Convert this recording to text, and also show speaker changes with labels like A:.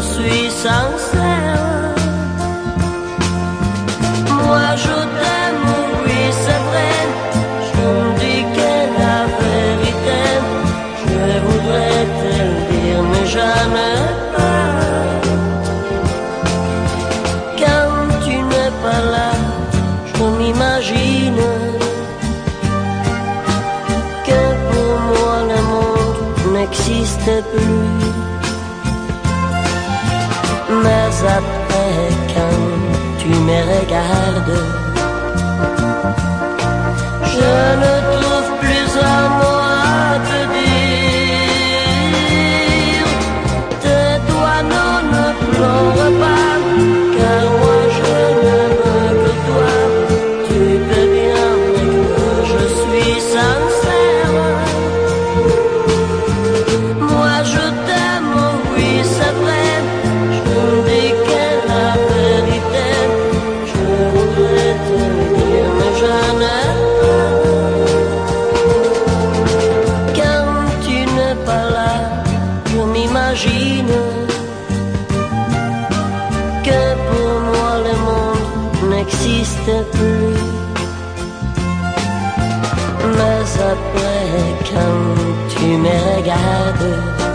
A: je suis sincère. Moi je t'aime, oui c'est vrai, je me dis qu'elle la vérité, je voudrais te le dire mais jamais pas. Quand tu n'es pas là, je m'imagine. Que pour moi le monde n'existe plus. à peine quand tu me regardes. mystery. Mais après, quand tu me regardes,